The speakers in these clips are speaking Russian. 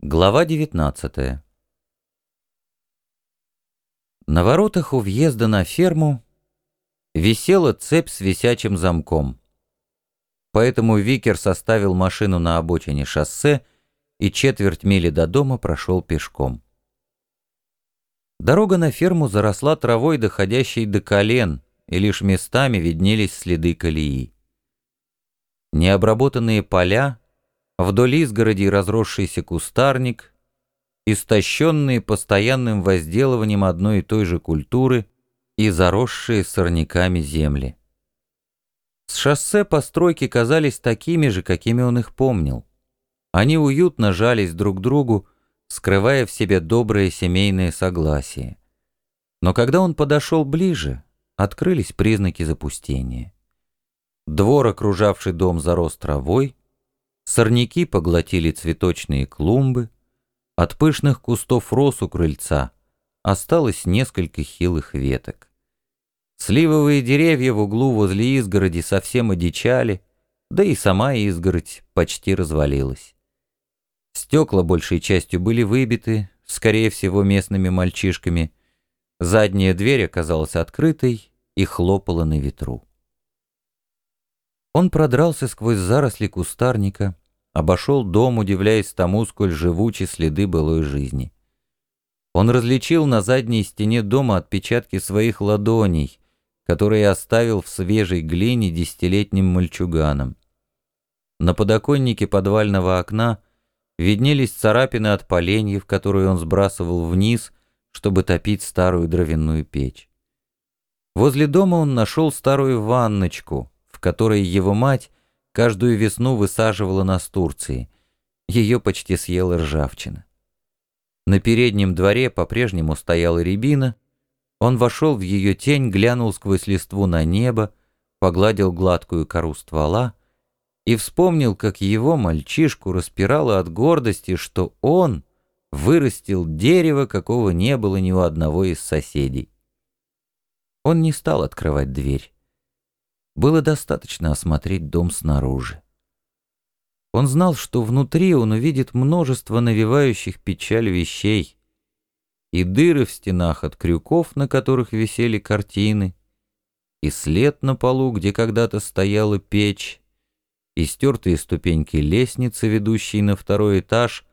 Глава 19 На воротах у въезда на ферму висела цепь с висячим замком. Поэтому Викер составил машину на обочине шоссе и четверть мили до дома прошел пешком. Дорога на ферму заросла травой, доходящей до колен, и лишь местами виднелись следы колеи. Необработанные поля — Вдоль изгороди разросшийся кустарник, истощенные постоянным возделыванием одной и той же культуры и заросшие сорняками земли. С шоссе постройки казались такими же, какими он их помнил. Они уютно жались друг к другу, скрывая в себе доброе семейное согласие. Но когда он подошел ближе, открылись признаки запустения. Двор, окружавший дом, зарос травой, Сорняки поглотили цветочные клумбы, от пышных кустов роз у крыльца осталось несколько хилых веток. Сливовые деревья в углу возле изгороди совсем одичали, да и сама изгородь почти развалилась. Стекла большей частью были выбиты, скорее всего, местными мальчишками. Задняя дверь оказалась открытой и хлопала на ветру. Он продрался сквозь заросли кустарника, обошел дом, удивляясь тому, сколь живучи следы былой жизни. Он различил на задней стене дома отпечатки своих ладоней, которые оставил в свежей глине десятилетним мальчуганом. На подоконнике подвального окна виднелись царапины от поленьев, которые он сбрасывал вниз, чтобы топить старую дровяную печь. Возле дома он нашел старую ванночку, в которой его мать каждую весну высаживала настурции. Ее почти съела ржавчина. На переднем дворе по-прежнему стояла рябина. Он вошел в ее тень, глянул сквозь листву на небо, погладил гладкую кору ствола и вспомнил, как его мальчишку распирало от гордости, что он вырастил дерево, какого не было ни у одного из соседей. Он не стал открывать дверь. Было достаточно осмотреть дом снаружи. Он знал, что внутри он увидит множество навевающих печаль вещей, и дыры в стенах от крюков, на которых висели картины, и след на полу, где когда-то стояла печь, и стертые ступеньки лестницы, ведущие на второй этаж,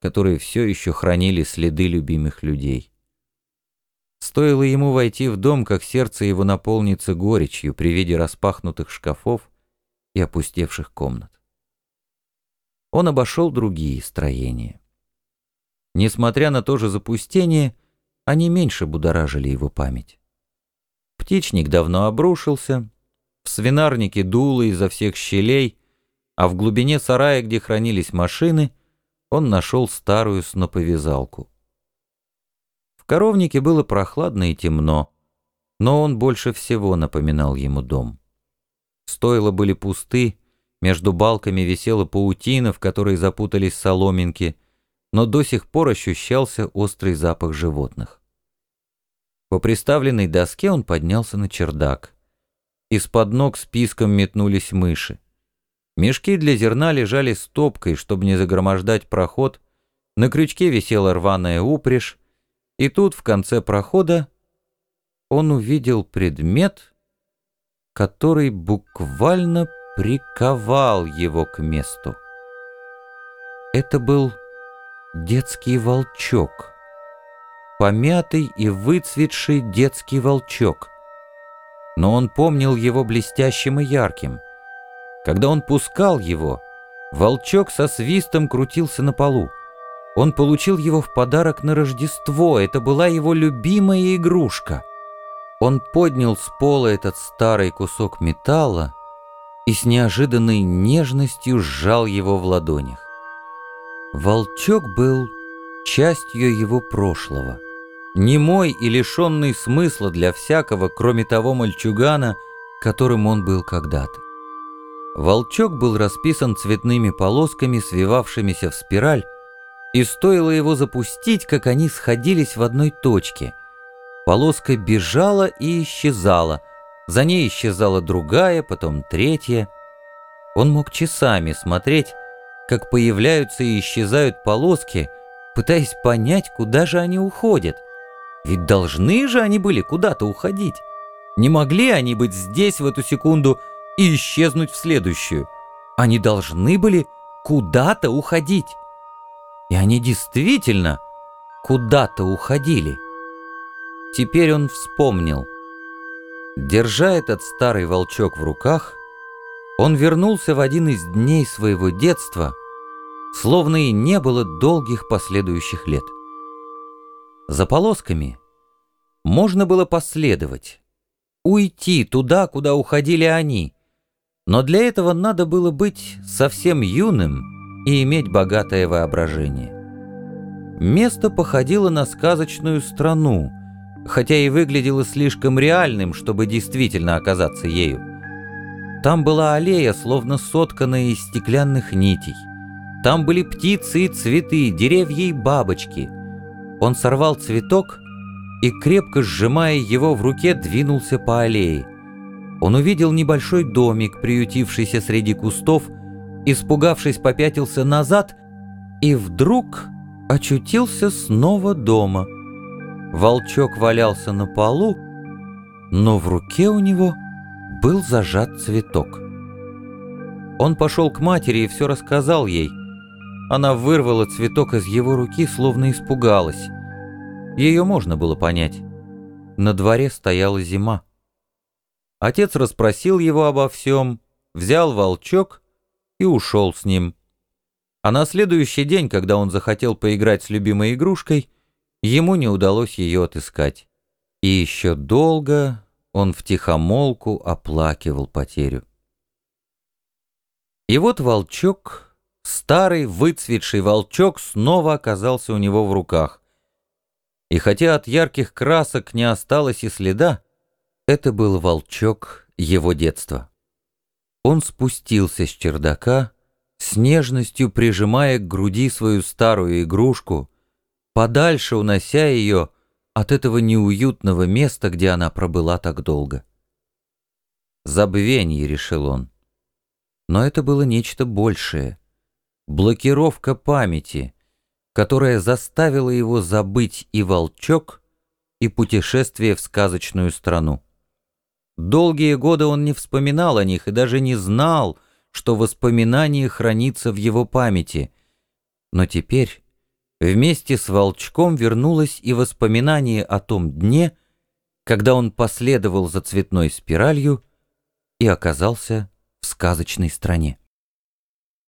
которые все еще хранили следы любимых людей. Стоило ему войти в дом, как сердце его наполнится горечью при виде распахнутых шкафов и опустевших комнат. Он обошел другие строения. Несмотря на то же запустение, они меньше будоражили его память. Птичник давно обрушился, в свинарнике дуло изо всех щелей, а в глубине сарая, где хранились машины, он нашел старую сноповязалку коровнике было прохладно и темно, но он больше всего напоминал ему дом. Стойла были пусты, между балками висела паутина, в которой запутались соломинки, но до сих пор ощущался острый запах животных. По приставленной доске он поднялся на чердак. Из-под ног списком метнулись мыши. Мешки для зерна лежали стопкой, чтобы не загромождать проход. На крючке висела рваная упряжь, и тут, в конце прохода, он увидел предмет, который буквально приковал его к месту. Это был детский волчок. Помятый и выцветший детский волчок. Но он помнил его блестящим и ярким. Когда он пускал его, волчок со свистом крутился на полу. Он получил его в подарок на Рождество, это была его любимая игрушка. Он поднял с пола этот старый кусок металла и с неожиданной нежностью сжал его в ладонях. Волчок был частью его прошлого, немой и лишенный смысла для всякого, кроме того мальчугана, которым он был когда-то. Волчок был расписан цветными полосками, свивавшимися в спираль, и стоило его запустить, как они сходились в одной точке. Полоска бежала и исчезала. За ней исчезала другая, потом третья. Он мог часами смотреть, как появляются и исчезают полоски, пытаясь понять, куда же они уходят. Ведь должны же они были куда-то уходить. Не могли они быть здесь в эту секунду и исчезнуть в следующую. Они должны были куда-то уходить. И они действительно куда-то уходили. Теперь он вспомнил. Держа этот старый волчок в руках, он вернулся в один из дней своего детства, словно и не было долгих последующих лет. За полосками можно было последовать, уйти туда, куда уходили они, но для этого надо было быть совсем юным и иметь богатое воображение. Место походило на сказочную страну, хотя и выглядело слишком реальным, чтобы действительно оказаться ею. Там была аллея, словно сотканная из стеклянных нитей. Там были птицы и цветы, деревья и бабочки. Он сорвал цветок и, крепко сжимая его в руке, двинулся по аллее. Он увидел небольшой домик, приютившийся среди кустов, испугавшись, попятился назад и вдруг очутился снова дома. Волчок валялся на полу, но в руке у него был зажат цветок. Он пошел к матери и все рассказал ей. Она вырвала цветок из его руки, словно испугалась. Ее можно было понять. На дворе стояла зима. Отец расспросил его обо всем, взял волчок и ушел с ним. А на следующий день, когда он захотел поиграть с любимой игрушкой, ему не удалось ее отыскать. И еще долго он втихомолку оплакивал потерю. И вот волчок, старый выцветший волчок, снова оказался у него в руках. И хотя от ярких красок не осталось и следа, это был волчок его детства. Он спустился с чердака, с нежностью прижимая к груди свою старую игрушку, подальше унося ее от этого неуютного места, где она пробыла так долго. Забвение, решил он. Но это было нечто большее. Блокировка памяти, которая заставила его забыть и волчок, и путешествие в сказочную страну. Долгие годы он не вспоминал о них и даже не знал, что воспоминание хранится в его памяти. Но теперь вместе с волчком вернулось и воспоминание о том дне, когда он последовал за цветной спиралью и оказался в сказочной стране.